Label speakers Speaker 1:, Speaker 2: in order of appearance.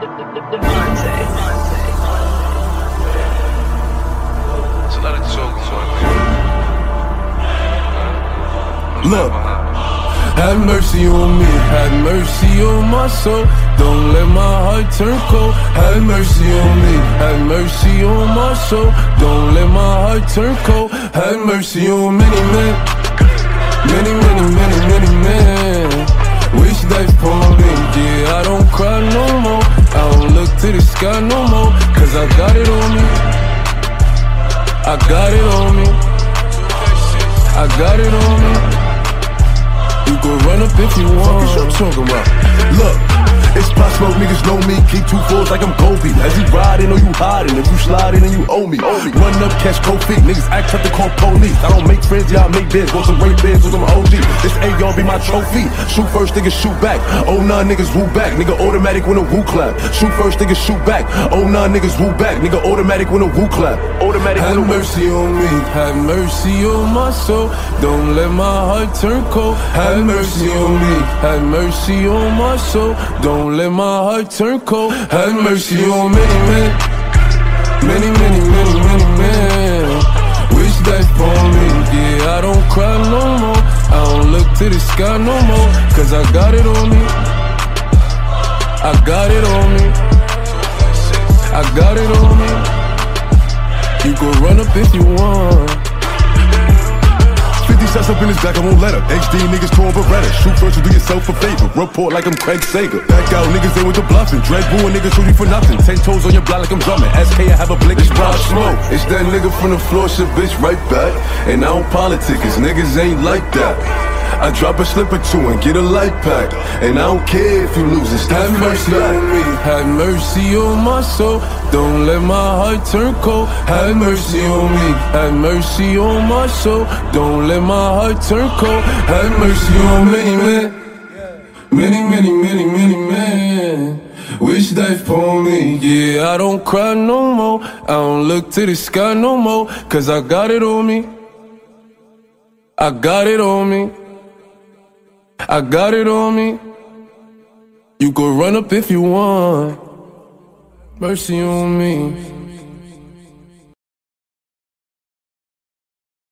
Speaker 1: Look, have mercy on me, have mercy on my soul. Don't let my heart turn cold. Have mercy on me, have mercy on my soul. Don't let my heart turn cold. Have mercy on many men, many, many, many, many men. More, cause I got it on me. I got it on me. I got it on me. You can run up if you want.
Speaker 2: Fuck is you talking know me. Keep two fours like I'm Kobe. As you riding or you hiding, if you sliding and you owe me. Run up, catch feet. Niggas act tough to call police. I don't make friends, y'all make bids. Want some rape bids with some OG. This AR be my trophy. Shoot first, niggas shoot back. Oh nine niggas woo back. Nigga automatic when a woo clap. Shoot first, niggas shoot back. Oh nine niggas woo back. Nigga automatic when a woo clap. Automatic
Speaker 1: Have
Speaker 2: when a woo
Speaker 1: mercy on me, have mercy on my soul. Don't let my heart turn cold. Have mercy on me, have mercy on my soul. Don't let my heart turn cold. Have mercy on many men, many, many, many, many men. Wish that for me, yeah. I don't cry no more. I don't look to the sky no more. Cause I got it on me. I got it on me. I got it on me. You can run up if you want.
Speaker 2: 50 shots up in his back, I won't let her. HD niggas torn Beretta. Shoot first and do yourself a favor. Report like I'm Craig Sager. Back out niggas in with the bluffing. Dread booing niggas shoot you for nothing. Ten toes on your block like I'm drumming. SK, I have a blick, it's brown smoke.
Speaker 1: It's that nigga from the floor, shit, bitch, right back. And I don't politic, cause niggas ain't like that. I drop a slip or two and get a light pack. And I don't care if you lose, it's Have mercy on me, have mercy on my soul. Don't let my heart turn cold. Have mercy on me, have mercy on my soul. Don't let my heart turn cold. Have mercy on many men. Many, many, many, many men. Wish upon me, yeah. I don't cry no more. I don't look to the sky no more. Cause I got it on me. I got it on me. I got it on me. You can run up if you want. Mercy on me.